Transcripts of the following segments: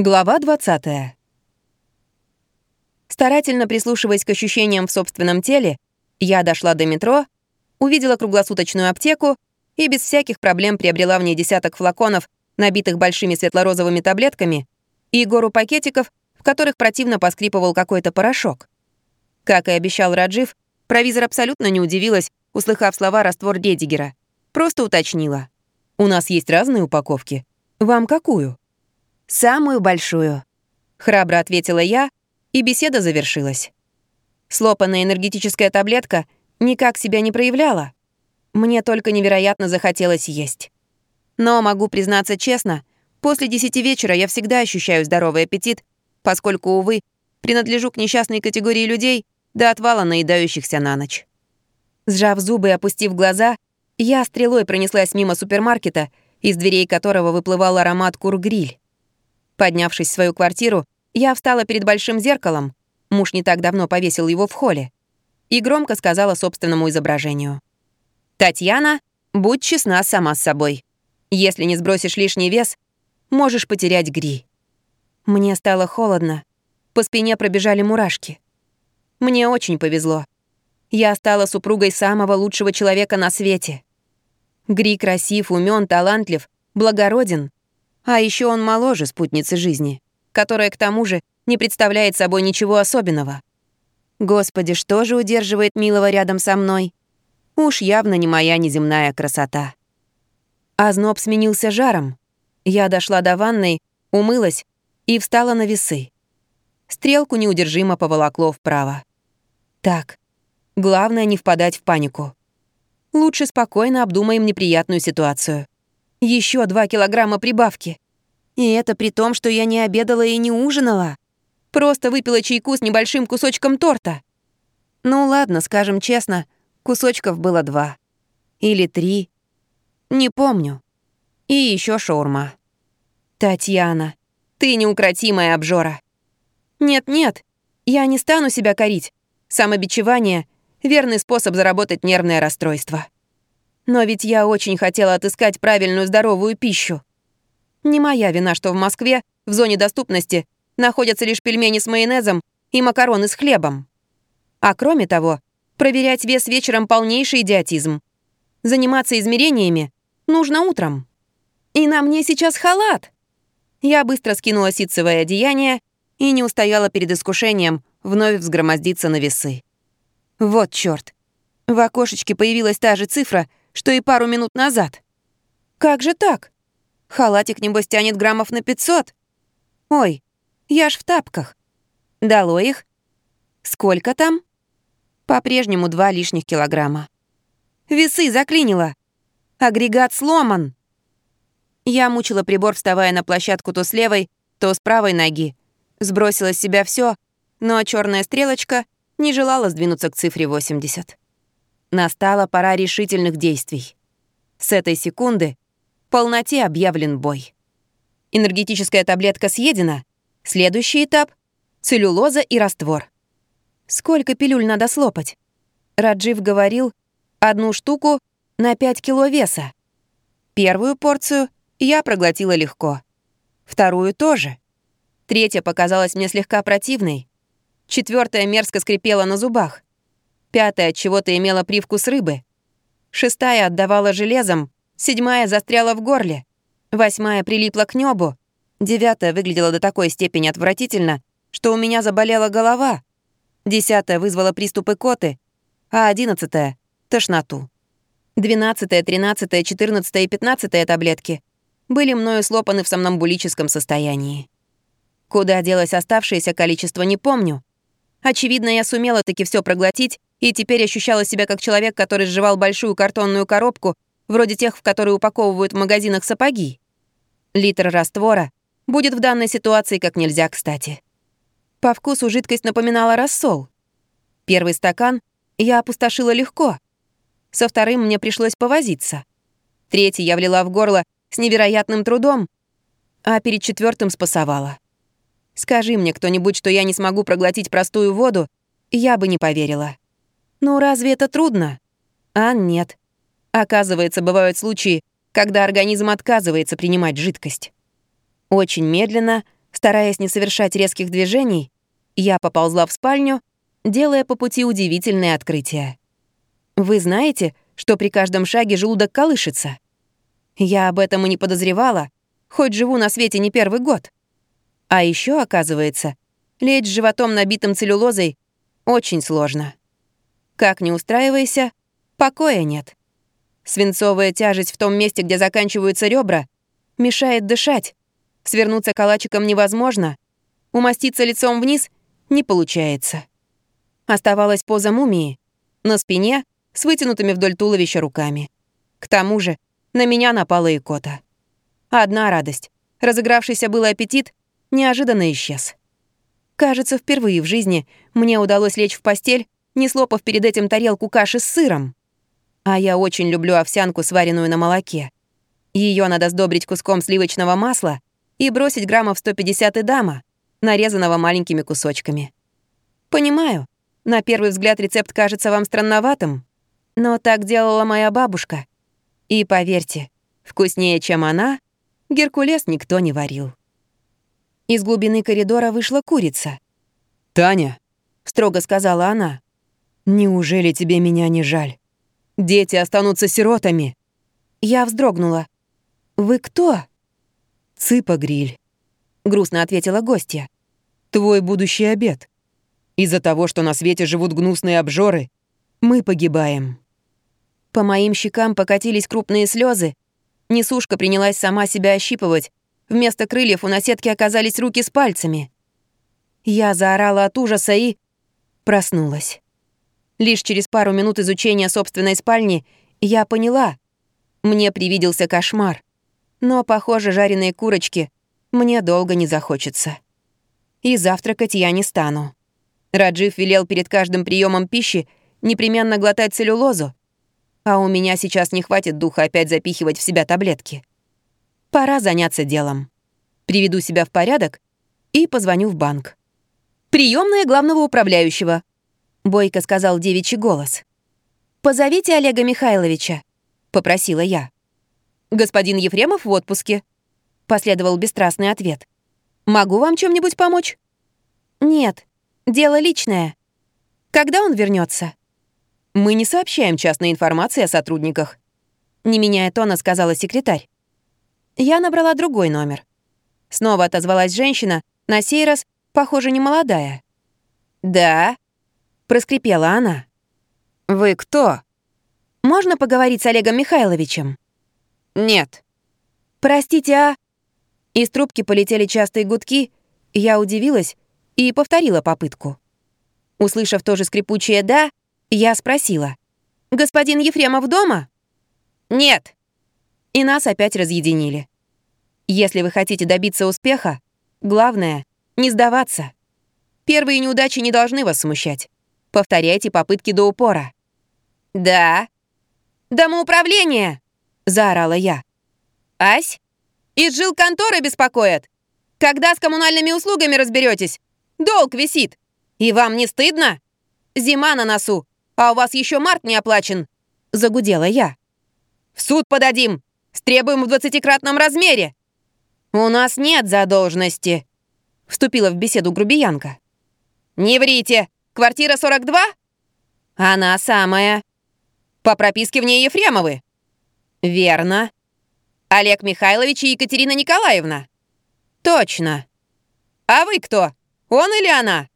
Глава 20. Старательно прислушиваясь к ощущениям в собственном теле, я дошла до метро, увидела круглосуточную аптеку и без всяких проблем приобрела в ней десяток флаконов, набитых большими светло-розовыми таблетками, и гору пакетиков, в которых противно поскрипывал какой-то порошок. Как и обещал Раджив, провизор абсолютно не удивилась, услыхав слова раствор Дедигера. Просто уточнила. «У нас есть разные упаковки. Вам какую?» «Самую большую», — храбро ответила я, и беседа завершилась. Слопанная энергетическая таблетка никак себя не проявляла. Мне только невероятно захотелось есть. Но, могу признаться честно, после десяти вечера я всегда ощущаю здоровый аппетит, поскольку, увы, принадлежу к несчастной категории людей до отвала наедающихся на ночь. Сжав зубы и опустив глаза, я стрелой пронеслась мимо супермаркета, из дверей которого выплывал аромат кургриль. Поднявшись в свою квартиру, я встала перед большим зеркалом, муж не так давно повесил его в холле, и громко сказала собственному изображению. «Татьяна, будь честна сама с собой. Если не сбросишь лишний вес, можешь потерять гри». Мне стало холодно, по спине пробежали мурашки. Мне очень повезло. Я стала супругой самого лучшего человека на свете. Гри красив, умен, талантлив, благороден а еще он моложе спутницы жизни, которая, к тому же, не представляет собой ничего особенного. Господи, что же удерживает милого рядом со мной? Уж явно не моя неземная красота. Озноб сменился жаром. Я дошла до ванной, умылась и встала на весы. Стрелку неудержимо поволокло вправо. Так, главное не впадать в панику. Лучше спокойно обдумаем неприятную ситуацию. Еще два килограмма прибавки. И это при том, что я не обедала и не ужинала. Просто выпила чайку с небольшим кусочком торта. Ну ладно, скажем честно, кусочков было два. Или три. Не помню. И еще шаурма. Татьяна, ты неукротимая обжора. Нет-нет, я не стану себя корить. Самобичевание — верный способ заработать нервное расстройство. Но ведь я очень хотела отыскать правильную здоровую пищу. Не моя вина, что в Москве, в зоне доступности, находятся лишь пельмени с майонезом и макароны с хлебом. А кроме того, проверять вес вечером полнейший идиотизм. Заниматься измерениями нужно утром. И на мне сейчас халат. Я быстро скинула ситцевое одеяние и не устояла перед искушением вновь взгромоздиться на весы. Вот чёрт. В окошечке появилась та же цифра, что и пару минут назад. Как же так? Халатик, небось, тянет граммов на 500. Ой, я ж в тапках. Дало их. Сколько там? По-прежнему два лишних килограмма. Весы заклинило. Агрегат сломан. Я мучила прибор, вставая на площадку то с левой, то с правой ноги. Сбросила с себя все, но черная стрелочка не желала сдвинуться к цифре 80. Настала пора решительных действий. С этой секунды полноте объявлен бой. Энергетическая таблетка съедена. Следующий этап — целлюлоза и раствор. Сколько пилюль надо слопать? Раджив говорил, одну штуку на 5 кило веса. Первую порцию я проглотила легко. Вторую тоже. Третья показалась мне слегка противной. Четвертая мерзко скрипела на зубах. Пятая от чего-то имела привкус рыбы. Шестая отдавала железом, седьмая застряла в горле. Восьмая прилипла к небу. Девятая выглядела до такой степени отвратительно, что у меня заболела голова. Десятая вызвала приступы коты, а одиннадцатая — тошноту. Двенадцатая, тринадцатая, четырнадцатая и пятнадцатая таблетки были мною слопаны в сомнамбулическом состоянии. Куда делось оставшееся количество, не помню. Очевидно, я сумела таки все проглотить и теперь ощущала себя как человек, который сживал большую картонную коробку, вроде тех, в которые упаковывают в магазинах сапоги. Литр раствора будет в данной ситуации как нельзя кстати. По вкусу жидкость напоминала рассол. Первый стакан я опустошила легко. Со вторым мне пришлось повозиться. Третий я влила в горло с невероятным трудом, а перед четвертым спасовала. Скажи мне кто-нибудь, что я не смогу проглотить простую воду, я бы не поверила. Ну разве это трудно? А нет. Оказывается, бывают случаи, когда организм отказывается принимать жидкость. Очень медленно, Стараясь не совершать резких движений, я поползла в спальню, делая по пути удивительное открытие. Вы знаете, что при каждом шаге желудок колышется? Я об этом и не подозревала, хоть живу на свете не первый год. А еще оказывается, лечь животом набитым целлюлозой очень сложно. Как не устраивайся, покоя нет. Свинцовая тяжесть в том месте, где заканчиваются ребра, мешает дышать. Свернуться калачиком невозможно. Умоститься лицом вниз не получается. Оставалась поза мумии. На спине, с вытянутыми вдоль туловища руками. К тому же на меня напала икота. Одна радость. Разыгравшийся был аппетит неожиданно исчез. Кажется, впервые в жизни мне удалось лечь в постель, не слопав перед этим тарелку каши с сыром. А я очень люблю овсянку, сваренную на молоке. Ее надо сдобрить куском сливочного масла и бросить граммов 150 эдама, нарезанного маленькими кусочками. Понимаю, на первый взгляд рецепт кажется вам странноватым, но так делала моя бабушка. И поверьте, вкуснее, чем она, Геркулес никто не варил. Из глубины коридора вышла курица. «Таня», — строго сказала она, — «неужели тебе меня не жаль? Дети останутся сиротами». Я вздрогнула. «Вы кто?» «Цыпа-гриль», — грустно ответила гостья. «Твой будущий обед. Из-за того, что на свете живут гнусные обжоры, мы погибаем». По моим щекам покатились крупные слезы. Несушка принялась сама себя ощипывать. Вместо крыльев у наседки оказались руки с пальцами. Я заорала от ужаса и... проснулась. Лишь через пару минут изучения собственной спальни я поняла. Мне привиделся кошмар. Но, похоже, жареные курочки мне долго не захочется. И завтракать я не стану. Раджив велел перед каждым приемом пищи непременно глотать целлюлозу, а у меня сейчас не хватит духа опять запихивать в себя таблетки. Пора заняться делом. Приведу себя в порядок и позвоню в банк. «Приемная главного управляющего», — бойко сказал девичий голос. «Позовите Олега Михайловича», — попросила я. «Господин Ефремов в отпуске», — последовал бесстрастный ответ. «Могу вам чем-нибудь помочь?» «Нет, дело личное. Когда он вернется? «Мы не сообщаем частной информации о сотрудниках», — не меняя тона, сказала секретарь. Я набрала другой номер. Снова отозвалась женщина, на сей раз, похоже, не молодая. «Да», — проскрипела она. «Вы кто?» «Можно поговорить с Олегом Михайловичем?» «Нет». «Простите, а...» Из трубки полетели частые гудки, я удивилась и повторила попытку. Услышав тоже скрипучее «да», я спросила. «Господин Ефремов дома?» «Нет». И нас опять разъединили. Если вы хотите добиться успеха, главное — не сдаваться. Первые неудачи не должны вас смущать. Повторяйте попытки до упора. «Да». «Домоуправление!» — заорала я. «Ась? Из жил конторы беспокоят. Когда с коммунальными услугами разберетесь? Долг висит. И вам не стыдно? Зима на носу, а у вас еще март не оплачен!» — загудела я. «В суд подадим! Стребуем в двадцатикратном размере!» «У нас нет задолженности!» — вступила в беседу грубиянка. «Не врите! Квартира 42?» «Она самая!» «По прописке в ней Ефремовы?» «Верно!» «Олег Михайлович и Екатерина Николаевна?» «Точно!» «А вы кто? Он или она?»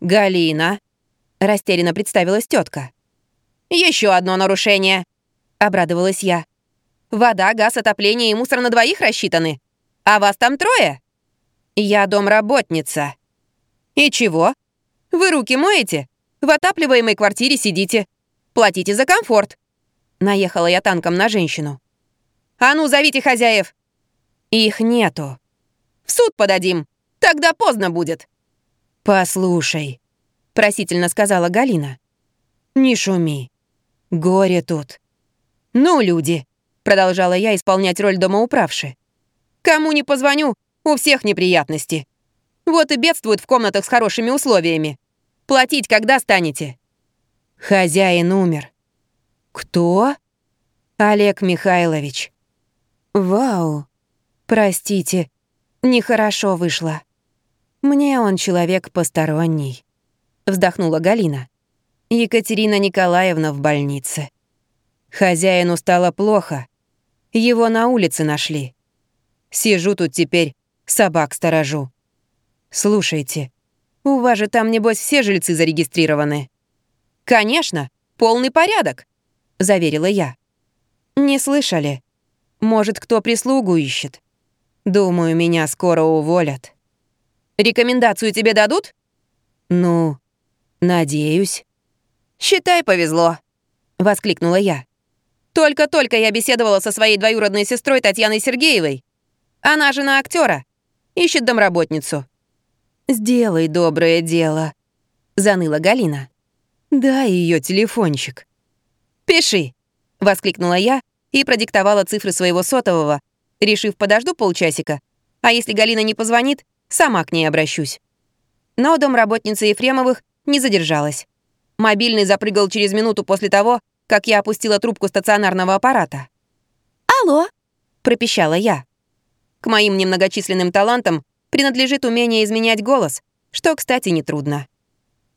«Галина!» — растерянно представилась тетка. Еще одно нарушение!» — обрадовалась я. «Вода, газ, отопление и мусор на двоих рассчитаны. А вас там трое?» «Я домработница». «И чего? Вы руки моете? В отапливаемой квартире сидите. Платите за комфорт». Наехала я танком на женщину. «А ну, зовите хозяев!» «Их нету». «В суд подадим. Тогда поздно будет». «Послушай», — просительно сказала Галина. «Не шуми. Горе тут». «Ну, люди», — продолжала я исполнять роль домоуправши. «Кому не позвоню, у всех неприятности. Вот и бедствуют в комнатах с хорошими условиями. Платить когда станете?» Хозяин умер. «Кто?» «Олег Михайлович». «Вау! Простите, Нехорошо вышло. Мне он человек посторонний. Вздохнула Галина. Екатерина Николаевна в больнице. Хозяину стало плохо. Его на улице нашли. Сижу тут теперь, собак сторожу. Слушайте, у вас же там, небось, все жильцы зарегистрированы. Конечно, полный порядок, заверила я. Не слышали? Может, кто прислугу ищет? Думаю, меня скоро уволят. Рекомендацию тебе дадут? Ну, надеюсь. Считай, повезло, воскликнула я. Только-только я беседовала со своей двоюродной сестрой Татьяной Сергеевой. Она жена актера, ищет домработницу. «Сделай доброе дело», — заныла Галина. «Дай ее телефончик». «Пиши», — воскликнула я и продиктовала цифры своего сотового, решив подожду полчасика, а если Галина не позвонит, сама к ней обращусь. Но домработница Ефремовых не задержалась. Мобильный запрыгал через минуту после того, как я опустила трубку стационарного аппарата. «Алло», — пропищала я. К моим немногочисленным талантам принадлежит умение изменять голос, что, кстати, нетрудно.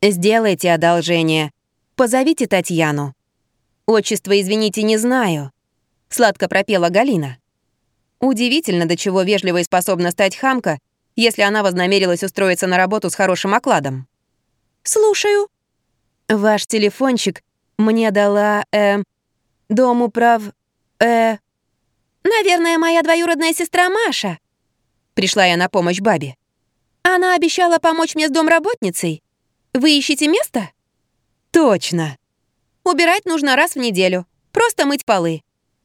«Сделайте одолжение. Позовите Татьяну». «Отчество, извините, не знаю», — сладко пропела Галина. Удивительно, до чего вежливо и способна стать хамка, если она вознамерилась устроиться на работу с хорошим окладом. «Слушаю». «Ваш телефончик мне дала, э, дом управ... э...» «Наверное, моя двоюродная сестра Маша». Пришла я на помощь бабе. «Она обещала помочь мне с домработницей. Вы ищете место?» «Точно». «Убирать нужно раз в неделю. Просто мыть полы.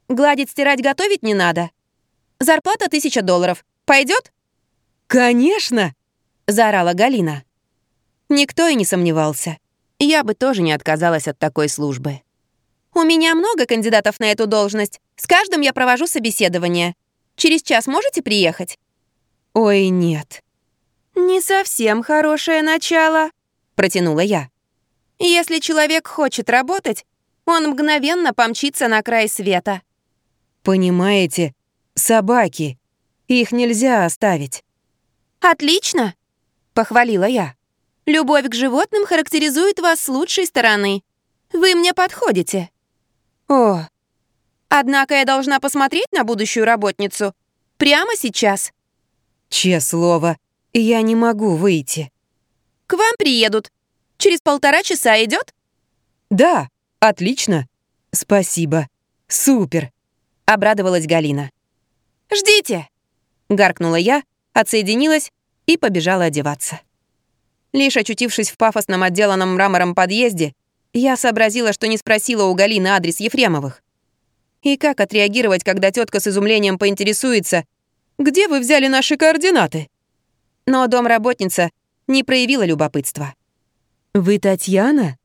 Гладить, стирать, готовить не надо. Зарплата тысяча долларов. Пойдет? «Конечно!» — заорала Галина. Никто и не сомневался. Я бы тоже не отказалась от такой службы. «У меня много кандидатов на эту должность. С каждым я провожу собеседование. Через час можете приехать?» «Ой, нет». «Не совсем хорошее начало», — протянула я. «Если человек хочет работать, он мгновенно помчится на край света». «Понимаете, собаки. Их нельзя оставить». «Отлично!» — похвалила я. «Любовь к животным характеризует вас с лучшей стороны. Вы мне подходите». «О!» «Однако я должна посмотреть на будущую работницу. Прямо сейчас». «Че слово, я не могу выйти». «К вам приедут. Через полтора часа идет? «Да, отлично. Спасибо. Супер!» — обрадовалась Галина. «Ждите!» — гаркнула я, отсоединилась и побежала одеваться. Лишь очутившись в пафосном отделанном мрамором подъезде, я сообразила, что не спросила у Галины адрес Ефремовых. И как отреагировать, когда тетка с изумлением поинтересуется, «Где вы взяли наши координаты?» Но домработница не проявила любопытства. «Вы Татьяна?»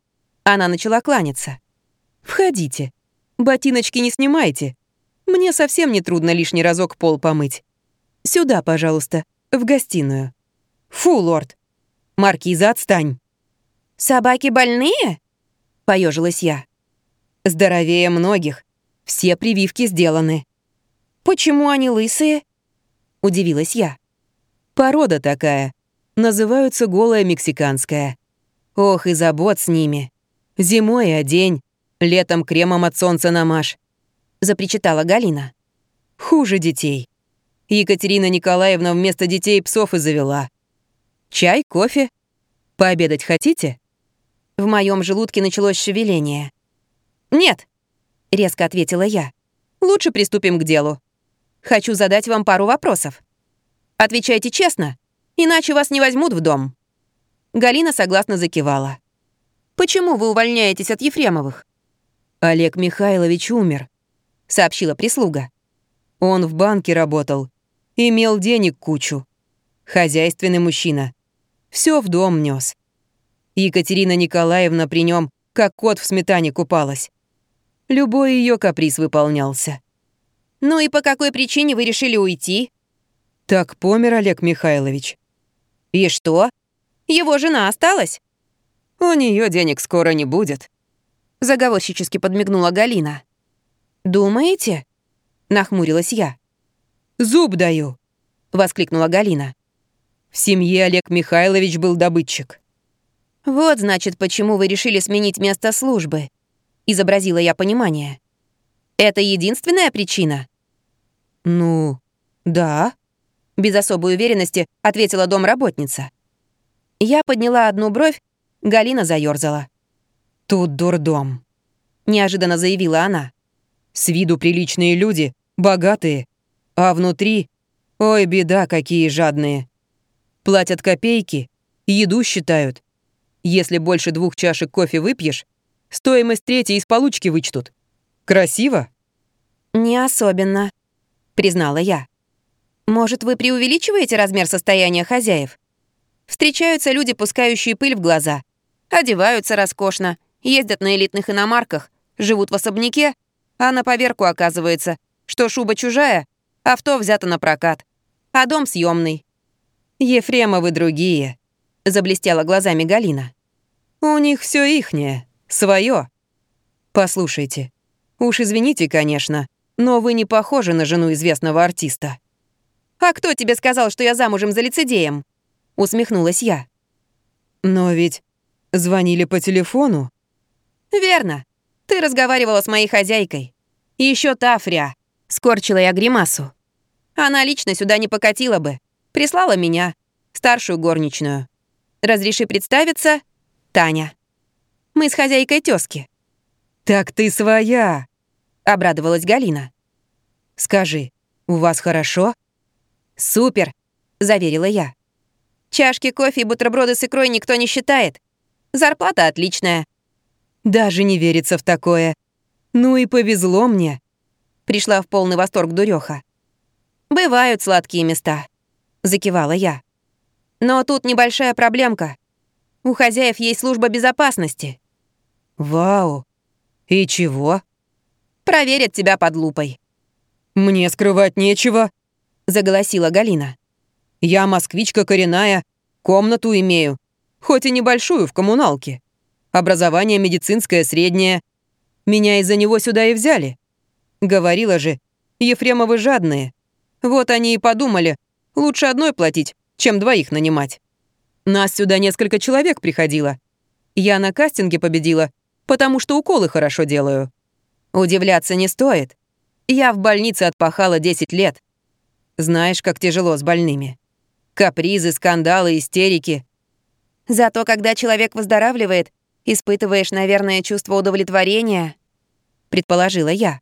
Она начала кланяться. «Входите. Ботиночки не снимайте. Мне совсем не трудно лишний разок пол помыть. Сюда, пожалуйста, в гостиную. Фу, лорд. Маркиза, отстань. Собаки больные? Поежилась я. Здоровее многих. Все прививки сделаны. Почему они лысые? Удивилась я. Порода такая. Называются голая мексиканская. Ох, и забот с ними. Зимой одень, летом кремом от солнца намажь. Запричитала Галина. Хуже детей. Екатерина Николаевна вместо детей псов и завела. Чай, кофе? Пообедать хотите? В моем желудке началось шевеление. «Нет», — резко ответила я. «Лучше приступим к делу. Хочу задать вам пару вопросов. Отвечайте честно, иначе вас не возьмут в дом». Галина согласно закивала. «Почему вы увольняетесь от Ефремовых?» «Олег Михайлович умер», — сообщила прислуга. «Он в банке работал, Имел денег кучу. Хозяйственный мужчина. Все в дом нес. Екатерина Николаевна при нем как кот в сметане купалась. Любой ее каприз выполнялся. «Ну и по какой причине вы решили уйти?» «Так помер Олег Михайлович». «И что? Его жена осталась?» «У нее денег скоро не будет», — заговорщически подмигнула Галина. «Думаете?» — нахмурилась я. Зуб даю. — воскликнула Галина. «В семье Олег Михайлович был добытчик». «Вот, значит, почему вы решили сменить место службы», — изобразила я понимание. «Это единственная причина?» «Ну, да», — без особой уверенности ответила домработница. Я подняла одну бровь, Галина заёрзала. «Тут дурдом», — неожиданно заявила она. «С виду приличные люди, богатые, а внутри... Ой, беда, какие жадные. Платят копейки, еду считают. Если больше двух чашек кофе выпьешь, стоимость третьей из получки вычтут. Красиво?» «Не особенно», — признала я. «Может, вы преувеличиваете размер состояния хозяев? Встречаются люди, пускающие пыль в глаза, одеваются роскошно, ездят на элитных иномарках, живут в особняке, а на поверку оказывается, что шуба чужая, авто взято на прокат, а дом съемный. «Ефремовы другие», — заблестела глазами Галина. «У них все ихнее, свое. Послушайте, уж извините, конечно, но вы не похожи на жену известного артиста». «А кто тебе сказал, что я замужем за лицедеем?» — усмехнулась я. «Но ведь звонили по телефону». «Верно. Ты разговаривала с моей хозяйкой. Еще та фря. Скорчила я гримасу. Она лично сюда не покатила бы. Прислала меня, старшую горничную. Разреши представиться, Таня. Мы с хозяйкой тёзки. «Так ты своя!» — обрадовалась Галина. «Скажи, у вас хорошо?» «Супер!» — заверила я. «Чашки кофе и бутерброды с икрой никто не считает. Зарплата отличная». «Даже не верится в такое. Ну и повезло мне пришла в полный восторг дуреха. «Бывают сладкие места», — закивала я. «Но тут небольшая проблемка. У хозяев есть служба безопасности». «Вау! И чего?» «Проверят тебя под лупой». «Мне скрывать нечего», — заголосила Галина. «Я москвичка коренная, комнату имею, хоть и небольшую в коммуналке. Образование медицинское среднее. Меня из-за него сюда и взяли. Говорила же, Ефремовы жадные. Вот они и подумали, лучше одной платить, чем двоих нанимать. Нас сюда несколько человек приходило. Я на кастинге победила, потому что уколы хорошо делаю. Удивляться не стоит. Я в больнице отпахала 10 лет. Знаешь, как тяжело с больными. Капризы, скандалы, истерики. Зато когда человек выздоравливает, испытываешь, наверное, чувство удовлетворения, предположила я.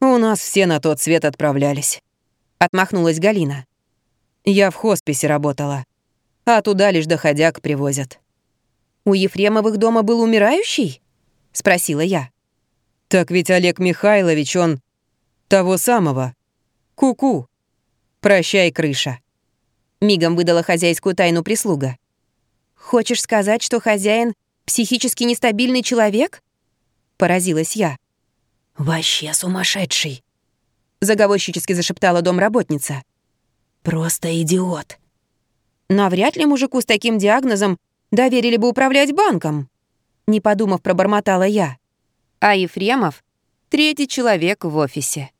«У нас все на тот свет отправлялись», — отмахнулась Галина. «Я в хосписе работала, а туда лишь доходяг привозят». «У Ефремовых дома был умирающий?» — спросила я. «Так ведь Олег Михайлович, он того самого. Ку-ку. Прощай, крыша». Мигом выдала хозяйскую тайну прислуга. «Хочешь сказать, что хозяин психически нестабильный человек?» Поразилась я. «Вообще сумасшедший!» Заговорщически зашептала домработница. «Просто идиот!» Навряд ли мужику с таким диагнозом доверили бы управлять банком. Не подумав, пробормотала я. А Ефремов — третий человек в офисе.